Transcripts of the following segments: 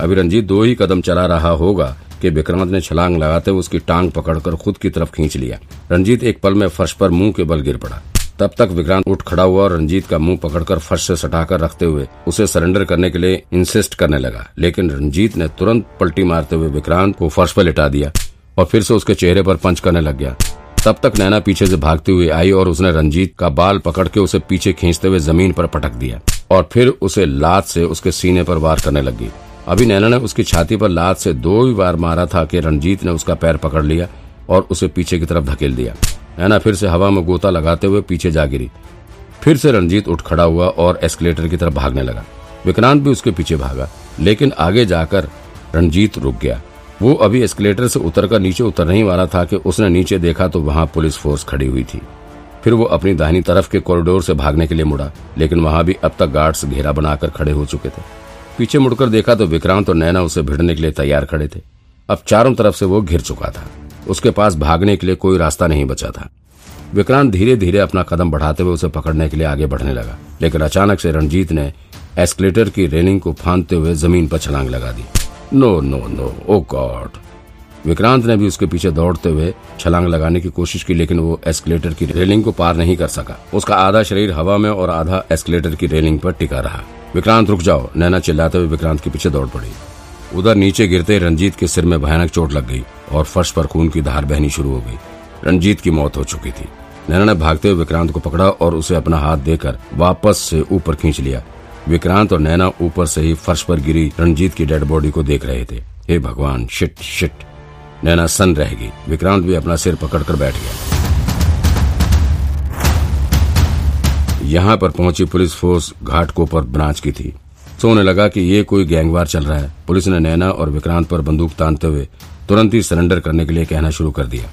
अभी रंजीत दो ही कदम चला रहा होगा कि विक्रांत ने छलांग लगाते हुए उसकी टांग पकड़कर खुद की तरफ़ खींच लिया। रंजीत एक पल में फर्श पर मुँह के बल गिर पड़ा। तब तक विक्रांत उठ खड़ा हुआ और रंजीत का मुँह पकड़कर फर्श से सटाकर रखते हुए उसे सरेंडर करने के लिए इंसिस्ट करने लगा। लेकिन रंजीत ने तुरंत पलटी मारते हुए विक्रांत को फर्श पर लिटा दिया और फिर से उसके चेहरे पर पंच करने लग गया। तब तक नैना पीछे से भागती हुई आई और उसने रंजीत का बाल पकड़ के उसे पीछे खींचते हुए ज़मीन पर पटक दिया और फिर उसे लात से उसके सीने पर वार करने लगी। अभी नैना ने उसकी छाती पर लात से दो ही बार मारा था कि रणजीत ने उसका पैर पकड़ लिया और उसे पीछे की तरफ़ धकेल दिया। नैना फिर से हवा में गोता लगाते हुए पीछे जा गिरी। फिर से रणजीत उठ खड़ा हुआ और एस्केलेटर की तरफ़ भागने लगा। विक्रांत भी उसके पीछे भागा, लेकिन आगे जाकर रणजीत रुक गया। वो अभी एस्केलेटर से उतरकर नीचे उतरने ही वाला था कि उसने नीचे देखा तो वहाँ पुलिस फोर्स खड़ी हुई थी। फिर वो अपनी दाहिनी तरफ़ के कॉरिडोर से भागने के लिए मुड़ा, लेकिन वहाँ भी अब तक गार्ड्स घेरा बनाकर खड़े हो चुके थे। पीछे मुड़कर देखा तो विक्रांत और नैना उसे भिड़ने के लिए तैयार खड़े थे। अब चारों तरफ़ से वो घिर चुका था। उसके पास भागने के लिए कोई रास्ता नहीं बचा था। विक्रांत धीरे धीरे अपना कदम बढ़ाते हुए उसे पकड़ने के लिए आगे बढ़ने लगा। लेकिन अचानक से रणजीत ने एस्केलेटर की रेलिंग को फांदते हुए ज़मीन पर छलांग लगा दी। No no no, oh God. Vikrant ने भी उसके पीछे दौड़ते हुए छलांग लगाने की कोशिश की, लेकिन वो एस्केलेटर की रेलिंग को पार नहीं कर सका। उसका आधा शरीर हवा में और आधा एस्केलेटर की रेलिंग पर टिका रहा। विक्रांत, रुक जाओ। नैना चिल्लाते हुए विक्रांत के पीछे दौड़ पड़ी। उधर नीचे गिरते रंजीत के सिर में भयानक चोट लग गई और फर्श पर खून की धार बहनी शुरू हो गई। रंजीत की मौत हो चुकी थी। नैना ने भागते हुए विक्रांत को पकड़ा और उसे अपना हाथ देकर वापस से ऊपर खींच लिया। विक्रांत और नैना ऊपर से ही फर्श पर गिरी रंजीत की डेड बॉडी को देख रहे थे। हे भगवान, शिट शिट। नैना सन रह गई। विक्रांत भी अपना सिर पकड़कर बैठ गया। यहाँ पर पहुँची पुलिस फोर्स घाटकोपर ब्रांच की थी। सोने लगा कि ये कोई गैंगवार चल रहा है। पुलिस ने नैना और विक्रांत पर बंदूक तानते हुए तुरंत ही सरेंडर करने के लिए कहना शुरू कर दिया।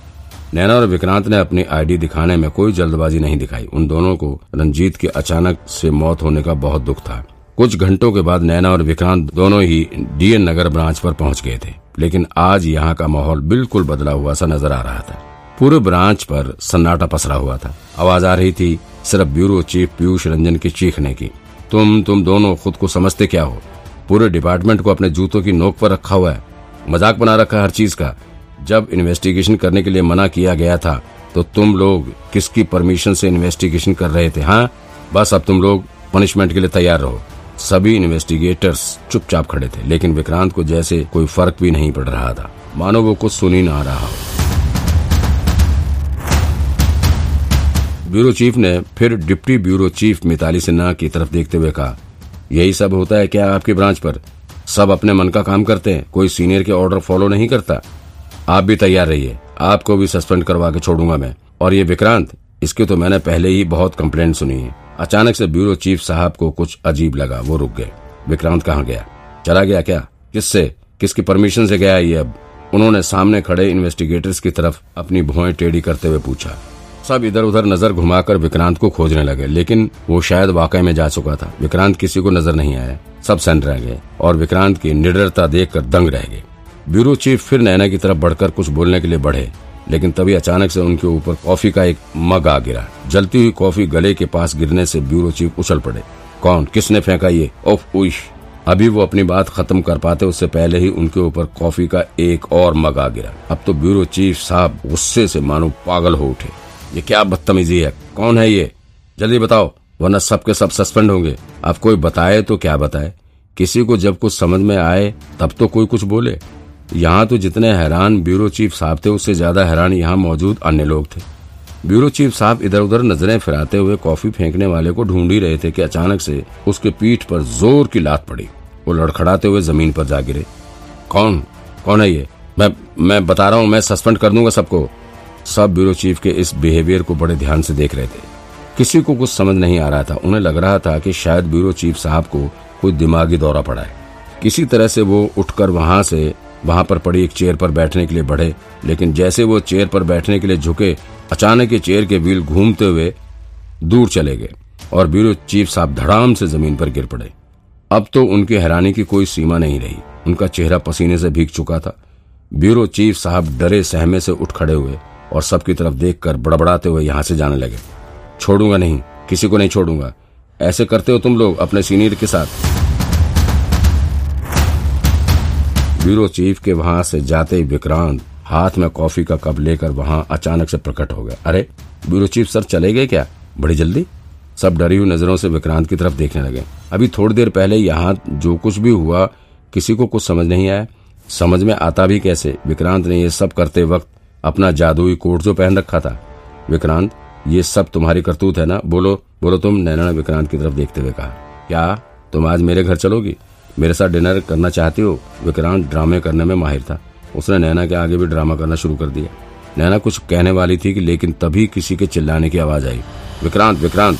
नैना और विक्रांत ने अपनी आईडी दिखाने में कोई जल्दबाजी नहीं दिखाई। उन दोनों को रंजीत के अचानक से मौत होने का बहुत दुख था। कुछ घंटों के बाद नैना और विक्रांत दोनों ही डीएन नगर ब्रांच पर पहुँच गए थे। लेकिन आज यहाँ का माहौल बिल्कुल बदला हुआ सा नज़र आ रहा था। पूरे ब्रांच पर सन्नाटा पसरा हुआ था। आवाज़ आ रही थी सिर्फ़ ब्यूरो चीफ पीयूष रंजन की चीखने की। तुम तुम दोनों खुद को समझते क्या हो? पूरे डिपार्टमेंट को अपने जूतों की नोक पर रखा हुआ है। मज़ाक बना रखा हर चीज़ का। जब इन्वेस्टिगेशन करने के लिए मना किया गया था तो तुम लोग किसकी परमिशन से इन्वेस्टिगेशन कर रहे थे हाँ? बस अब तुम लोग पनिशमेंट के लिए तैयार रहो। सभी इन्वेस्टिगेटर्स चुपचाप खड़े थे, लेकिन विक्रांत को जैसे कोई फ़र्क भी नहीं पड़ रहा था। मानो वो कुछ सुन ना रहा हो। ब्यूरो चीफ ने फिर deputy bureau chief Mitali Sinha की तरफ़ देखते हुए कहा, यही सब होता है क्या आपकी ब्रांच पर? सब अपने मन का काम करते हैं, कोई सीनियर के ऑर्डर फॉलो नहीं करता? आप भी तैयार रहिए, आपको भी सस्पेंड करवा के छोड़ूँगा मैं। और ये विक्रांत, इसके तो मैंने पहले ही बहुत कंप्लेंट सुनी है। अचानक से ब्यूरो चीफ साहब को कुछ अजीब लगा, वो रुक गए। विक्रांत कहाँ गया? चला गया क्या? किससे? किसकी परमिशन से गया ये अब? उन्होंने सामने खड़े इन्वेस्टिगेटर्स की तरफ़ अपनी भुआएँ टेढ़ी करते हुए पूछा। सब इधर उधर नज़र घुमाकर विक्रांत को खोजने लगे, लेकिन वो शायद वाकई में जा चुका था। विक्रांत किसी को नज़र नहीं आया। सब सन रह गए और विक्रांत की निडरता देखकर दंग रह गए। ब्यूरो चीफ फिर नैना की तरफ़ बढ़कर कुछ बोलने के लिए बढ़े, लेकिन तभी अचानक से उनके ऊपर कॉफ़ी का एक मग आ गिरा। जलती हुई कॉफ़ी गले के पास गिरने से ब्यूरो चीफ उछल पड़े। कौन? किसने फेंका ये? ओफ उश अभी वो अपनी बात खत्म कर पाते, उससे पहले ही उनके ऊपर कॉफ़ी का एक और मग आ गिरा। अब तो ब्यूरो चीफ साहब गुस्से से मानो पागल हो उठे। ये क्या बदतमीजी है? कौन है ये? जल्दी बताओ, वरना सबके सब सस्पेंड होंगे। अब कोई बताए तो क्या बताए? किसी को जब कुछ समझ में आए, तब तो कोई कुछ बोले। यहाँ तो जितने हैरान ब्यूरो चीफ साहब थे, उससे ज़्यादा हैरान यहाँ मौजूद अन्य लोग थे। ब्यूरो चीफ साहब इधर उधर नज़रें फिराते हुए कॉफ़ी फेंकने वाले को ढूंढ ही रहे थे कि अचानक से उसके पीठ पर ज़ोर की लात पड़ी। वो लड़खड़ाते हुए ज़मीन पर जा गिरे। कौन? कौन है ये? मैं मैं बता रहा हूँ, मैं सस्पेंड कर दूँगा सबको। सब ब्यूरो चीफ के इस बिहेवियर को बड़े ध्यान से देख रहे थे। किसी को कुछ समझ नहीं आ रहा था। उन्हें लग रहा था कि शायद ब्यूरो चीफ साहब को कोई दिमागी दौरा पड़ा है। किसी तरह से वो उठकर वहाँ से, वहाँ पर पड़ी एक चेयर पर बैठने के लिए बढ़े, लेकिन जैसे वो चेयर पर बैठने के लिए झुके, अचानक ही चेयर के व्हील घूमते हुए दूर चले गए और ब्यूरो चीफ साहब धड़ाम से ज़मीन पर गिर पड़े। अब तो उनकी हैरानी की कोई सीमा नहीं रही। उनका चेहरा पसीने से भीग चुका था। ब्यूरो चीफ साहब डरे सहमे से उठ खड़े हुए। और सबकी तरफ़ देखकर बड़बड़ाते हुए यहाँ से जाने लगे। छोड़ूँगा नहीं, किसी को नहीं छोड़ूँगा। ऐसे करते हो तुम लोग अपने सीनियर के साथ। ब्यूरो चीफ के वहाँ से जाते ही विक्रांत हाथ में कॉफ़ी का कप लेकर वहाँ अचानक से प्रकट हो गया। अरे, ब्यूरो चीफ सर चले गए क्या? बड़ी जल्दी? सब डरी हुई नज़रों से विक्रांत की तरफ़ देखने लगे। अभी थोड़ी देर पहले यहाँ जो कुछ भी हुआ, किसी को कुछ समझ नहीं आया। समझ में आता भी कैसे? विक्रांत ने ये सब करते वक्त अपना जादुई कोट जो पहन रखा था। विक्रांत, ये सब तुम्हारी करतूत है ना? बोलो बोलो तुम, नैना ने विक्रांत की तरफ़ देखते हुए कहा। क्या? तुम आज मेरे घर चलोगी? मेरे साथ डिनर करना चाहती हो? विक्रांत ड्रामे करने में माहिर था। उसने नैना के आगे भी ड्रामा करना शुरू कर दिया। नैना कुछ कहने वाली थी कि लेकिन तभी किसी के चिल्लाने की आवाज़ आई। विक्रांत विक्रांत!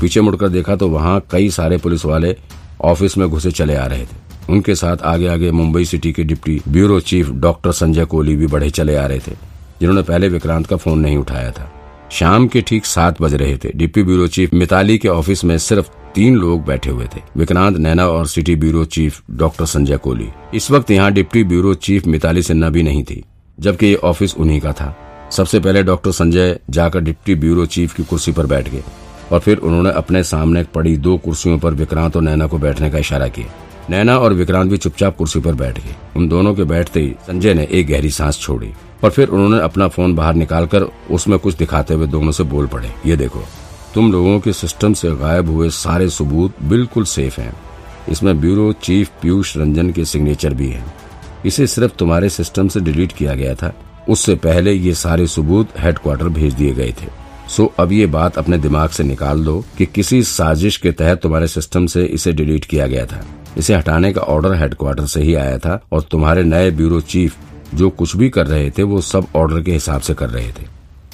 पीछे मुड़कर देखा तो वहाँ कई सारे पुलिस वाले ऑफ़िस में घुसे चले आ रहे थे। उनके साथ आगे आगे मुंबई सिटी के deputy bureau chief doctor Sanjay Kohli भी बढ़े चले आ रहे थे, जिन्होंने पहले विक्रांत का फ़ोन नहीं उठाया था। शाम के ठीक सात बज रहे थे। डिप्टी ब्यूरो चीफ मिताली के ऑफ़िस में सिर्फ़ तीन लोग बैठे हुए थे, विक्रांत नैना और city bureau chief doctor Sanjay Kohli. इस वक्त यहाँ deputy bureau chief Mitali Sinha भी नहीं थी, जबकि ये ऑफ़िस उन्हीं का था। सबसे पहले डॉक्टर संजय जाकर डिप्टी ब्यूरो चीफ की कुर्सी पर बैठ गए, और फिर उन्होंने अपने सामने पड़ी दो कुर्सियों पर विक्रांत और नैना को बैठने का इशारा किया। नैना और विक्रांत भी चुपचाप कुर्सी पर बैठ गए। उन दोनों के बैठते ही संजय ने एक गहरी सांस छोड़ी और फिर उन्होंने अपना फ़ोन बाहर निकालकर उसमें कुछ दिखाते हुए दोनों से बोल पड़े, ये देखो, तुम लोगों के सिस्टम से गायब हुए सारे सबूत बिल्कुल सेफ़ हैं। इसमें ब्यूरो, चीफ, पीयूष, रंजन के सिग्नेचर भी है। इसे सिर्फ़ तुम्हारे सिस्टम से डिलीट किया गया था। उससे पहले ये सारे सबूत हेडक्वार्टर भेज दिए गए थे। सो अब ये बात अपने दिमाग से निकाल दो कि किसी साजिश के तहत तुम्हारे सिस्टम से इसे डिलीट किया गया था। इसे हटाने का ऑर्डर हेडक्वार्टर से ही आया था और तुम्हारे नए ब्यूरो चीफ जो कुछ भी कर रहे थे वो सब ऑर्डर के हिसाब से कर रहे थे।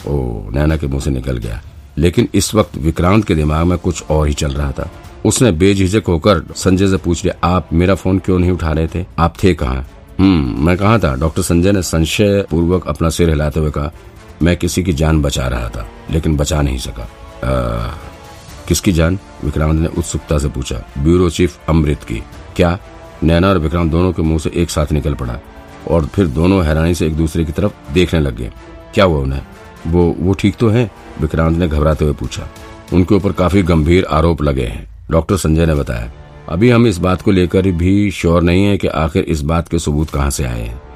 ओ, नैना के मुँह से निकल गया। लेकिन इस वक्त विक्रांत के दिमाग में कुछ और ही चल रहा था। उसने बेझिझक होकर संजय से पूछ लिया, आप मेरा फ़ोन क्यों नहीं उठा रहे थे? आप थे कहाँ? हम्म मैं कहा था? डॉक्टर संजय ने संशय पूर्वक अपना सिर हिलाते हुए कहा मैं किसी की जान बचा रहा था लेकिन बचा नहीं सका। आ, किसकी जान? विक्रांत ने उत्सुकता से पूछा। ब्यूरो चीफ अमृत की। क्या? नैना और विक्रांत दोनों के मुँह से एक साथ निकल पड़ा और फिर दोनों हैरानी से एक दूसरे की तरफ़ देखने लग गए। क्या हुआ उन्हें? वो वो ठीक तो है? विक्रांत ने घबराते हुए पूछा। उनके ऊपर काफ़ी गंभीर आरोप लगे हैं। डॉक्टर संजय ने बताया। अभी हम इस बात को लेकर भी श्योर नहीं है कि आखिर इस बात के सबूत कहाँ से आए हैं।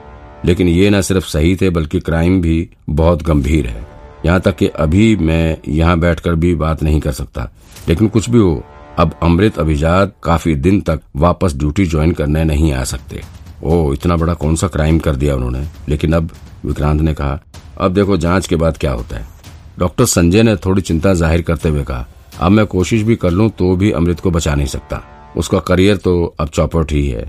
लेकिन ये न सिर्फ़ सही थे, बल्कि क्राइम भी बहुत गंभीर है। यहाँ तक कि अभी मैं यहाँ बैठकर भी बात नहीं कर सकता। लेकिन कुछ भी हो, अब अमृत अभिजात काफ़ी दिन तक वापस ड्यूटी ज्वाइन करने नहीं आ सकते। ओ इतना बड़ा कौन सा क्राइम कर दिया उन्होंने? लेकिन अब विक्रांत ने कहा, अब देखो जाँच के बाद क्या होता है। डॉक्टर संजय ने थोड़ी चिंता ज़ाहिर करते हुए कहा, अब मैं कोशिश भी कर लूँ तो भी अमृत को बचा नहीं सकता। उसका करियर तो अब चौपट ही है।